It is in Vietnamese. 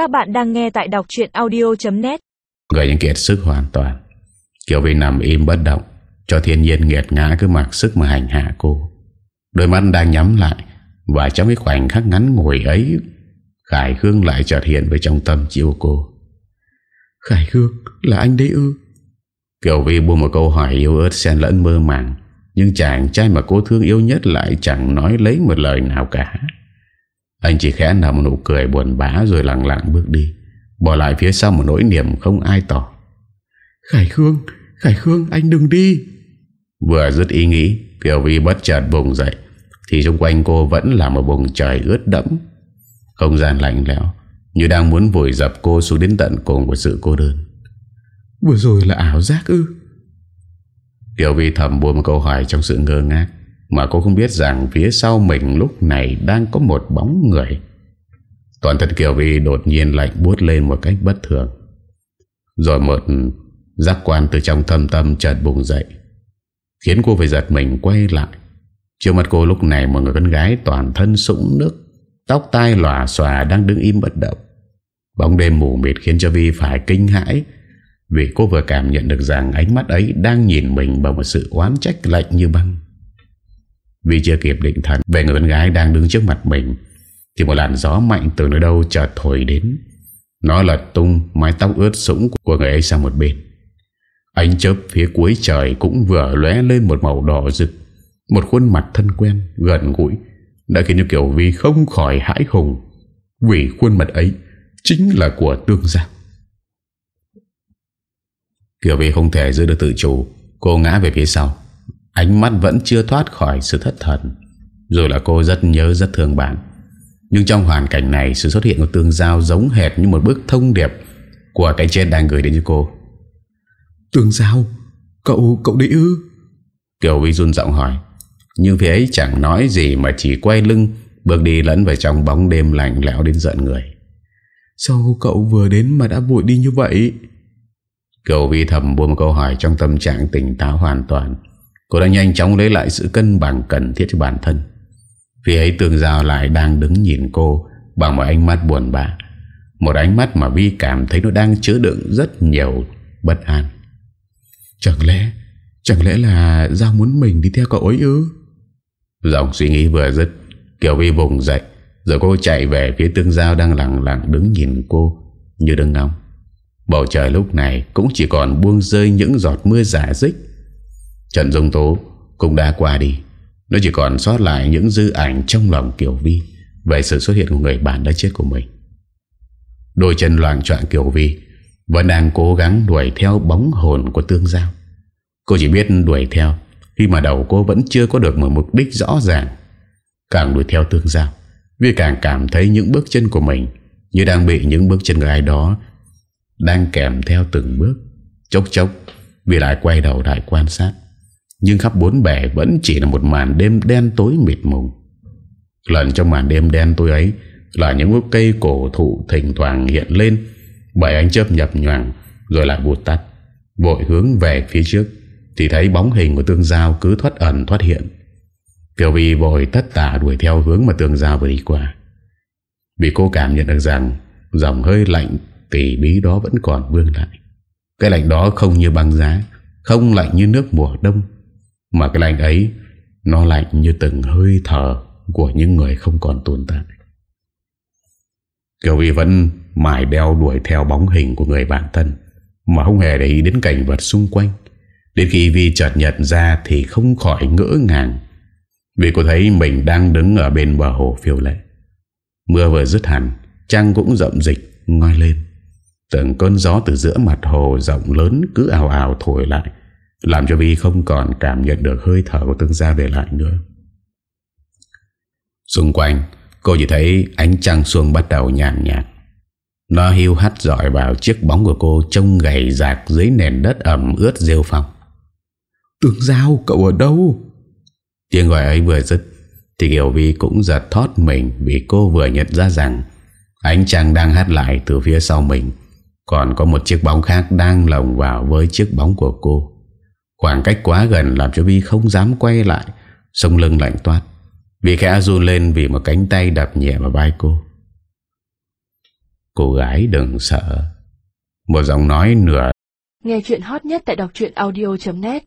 Các bạn đang nghe tại đọc chuyện audio.net Người những kiệt sức hoàn toàn. Kiều Vi nằm im bất động Cho thiên nhiên nghiệt ngã cứ mặc sức mà hành hạ cô. Đôi mắt đang nhắm lại Và trong cái khoảnh khắc ngắn ngồi ấy Khải Khương lại chợt hiện với trong tâm chiêu cô. Khải Khương là anh đấy ư? Kiều Vi buông một câu hỏi yêu ớt xen lẫn mơ màng Nhưng chàng trai mà cô thương yêu nhất lại chẳng nói lấy một lời nào cả Anh chỉ khẽ nở một nụ cười buồn bã rồi lặng lặng bước đi Bỏ lại phía sau một nỗi niềm không ai tỏ. Khải Khương Khải Khương anh đừng đi. Vừa dứt ý nghĩ Kiều Vi bất chợt bùng dậy Thì xung quanh cô vẫn là một bùng trời ướt đẫm. Không gian lạnh lẽo Như đang muốn vùi dập cô xuống đến tận cùng của sự cô đơn. Vừa rồi là ảo giác ư? Kiều Vi thầm buồn một câu hỏi trong sự ngơ ngác mà cô không biết rằng phía sau mình lúc này đang có một bóng người. Toàn thân Kiều Vi đột nhiên lạnh buốt lên một cách bất thường. Rồi một giác quan từ trong thâm tâm chợt bùng dậy, Khiến cô phải giật mình quay lại. Trước mặt cô lúc này một người con gái toàn thân sũng nước, Tóc tai lòa xòa đang đứng im bất động. Bóng đêm mù mịt khiến cho Vi phải kinh hãi, Vì cô vừa cảm nhận được rằng ánh mắt ấy đang nhìn mình bằng một sự oán trách lạnh như băng. Vì chưa kịp định thần về người con gái đang đứng trước mặt mình Thì một làn gió mạnh từ nơi đâu chợt thổi đến. Nó lật tung mái tóc ướt sũng của người ấy sang một bên. Ánh chớp phía cuối trời cũng vừa lóe lên một màu đỏ rực. Một khuôn mặt thân quen, gần gũi Đã khiến cho Kiều Vi không khỏi hãi hùng. Vì khuôn mặt ấy chính là của tương giao Kiều Vi không thể giữ được tự chủ Cô ngã về phía sau. Ánh mắt vẫn chưa thoát khỏi sự thất thần. Rồi là cô rất nhớ rất thương bạn. Nhưng trong hoàn cảnh này Sự xuất hiện của tương giao giống hệt như một bức thông điệp Của cái chết đang gửi đến cho cô. Tương giao Cậu, cậu đi ư? Kiều Vi run giọng hỏi. Nhưng phía ấy chẳng nói gì mà chỉ quay lưng Bước đi lẫn vào trong bóng đêm lạnh lẽo đến giận người. Sao cậu vừa đến mà đã vội đi như vậy? Kiều Vi thầm buông câu hỏi trong tâm trạng tỉnh táo hoàn toàn Cô đã nhanh chóng lấy lại sự cân bằng cần thiết cho bản thân. Phía ấy tường giao lại đang đứng nhìn cô Bằng một ánh mắt buồn bã. Một ánh mắt mà Vi cảm thấy nó đang chứa đựng rất nhiều bất an. Chẳng lẽ Chẳng lẽ là Giao muốn mình đi theo cậu ấy ư? Dòng suy nghĩ vừa dứt Kiều Vi vùng dậy Rồi cô chạy về phía tương giao đang lặng lặng đứng nhìn cô Như đứng ngóng. Bầu trời lúc này cũng chỉ còn buông rơi những giọt mưa giả dích Trận dung tố cũng đã qua đi. Nó chỉ còn sót lại những dư ảnh trong lòng Kiều Vi. Về sự xuất hiện của người bạn đã chết của mình. Đôi chân loạn trọng Kiều Vi Vẫn đang cố gắng đuổi theo bóng hồn của tương giao. Cô chỉ biết đuổi theo, Khi mà đầu cô vẫn chưa có được một mục đích rõ ràng. Càng đuổi theo tương giao Vì càng cảm thấy những bước chân của mình Như đang bị những bước chân người ai đó Đang kèm theo từng bước. Chốc chốc Vì lại quay đầu lại quan sát. Nhưng khắp bốn bể vẫn chỉ là một màn đêm đen tối mịt mùng Lần trong màn đêm đen tối ấy Là những gốc cây cổ thụ thỉnh thoảng hiện lên. Bởi anh chớp nhập nhoảng Rồi lại vụt tắt. Vội hướng về phía trước, Thì thấy bóng hình của tương giao cứ thoát ẩn thoát hiện. Kiều Vi vội tất tả đuổi theo hướng mà tương giao vừa đi qua. Vì cô cảm nhận được rằng Dòng hơi lạnh tỉ bí đó vẫn còn vương lại. Cái lạnh đó không như băng giá, Không lạnh như nước mùa đông. Mà cái lạnh ấy, Nó lạnh như từng hơi thở Của những người không còn tồn tại. Kiều Vy vẫn mải đeo đuổi theo bóng hình của người bạn thân, Mà không hề để ý đến cảnh vật xung quanh. Đến khi Vi chợt nhận ra Thì không khỏi ngỡ ngàng, Vì cô thấy mình đang đứng ở bên bờ hồ phiêu lệ. Mưa vừa dứt hẳn, Trăng cũng rậm dịch ngoi lên. Từng cơn gió từ giữa mặt hồ rộng lớn cứ ào ào thổi lại. Làm cho Vi không còn cảm nhận được hơi thở của tương gia về lại nữa. Xung quanh Cô chỉ thấy ánh trăng xuông bắt đầu nhàn nhạt. Nó hiu hắt dọi vào chiếc bóng của cô Trông gầy rạc dưới nền đất ẩm ướt rêu phong. Tương Giao cậu ở đâu? Tiếng gọi ấy vừa dứt Thì Kiều Vi cũng giật thót mình Vì cô vừa nhận ra rằng Ánh trăng đang hát lại từ phía sau mình. Còn có một chiếc bóng khác đang lồng vào với chiếc bóng của cô Khoảng cách quá gần làm cho Vi không dám quay lại. Sông lưng lạnh toát. Vi khẽ run lên vì một cánh tay đập nhẹ vào vai cô. Cô gái đừng sợ. Một giọng nói nửa Nghe chuyện hot nhất tại đọc audio.net